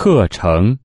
课程。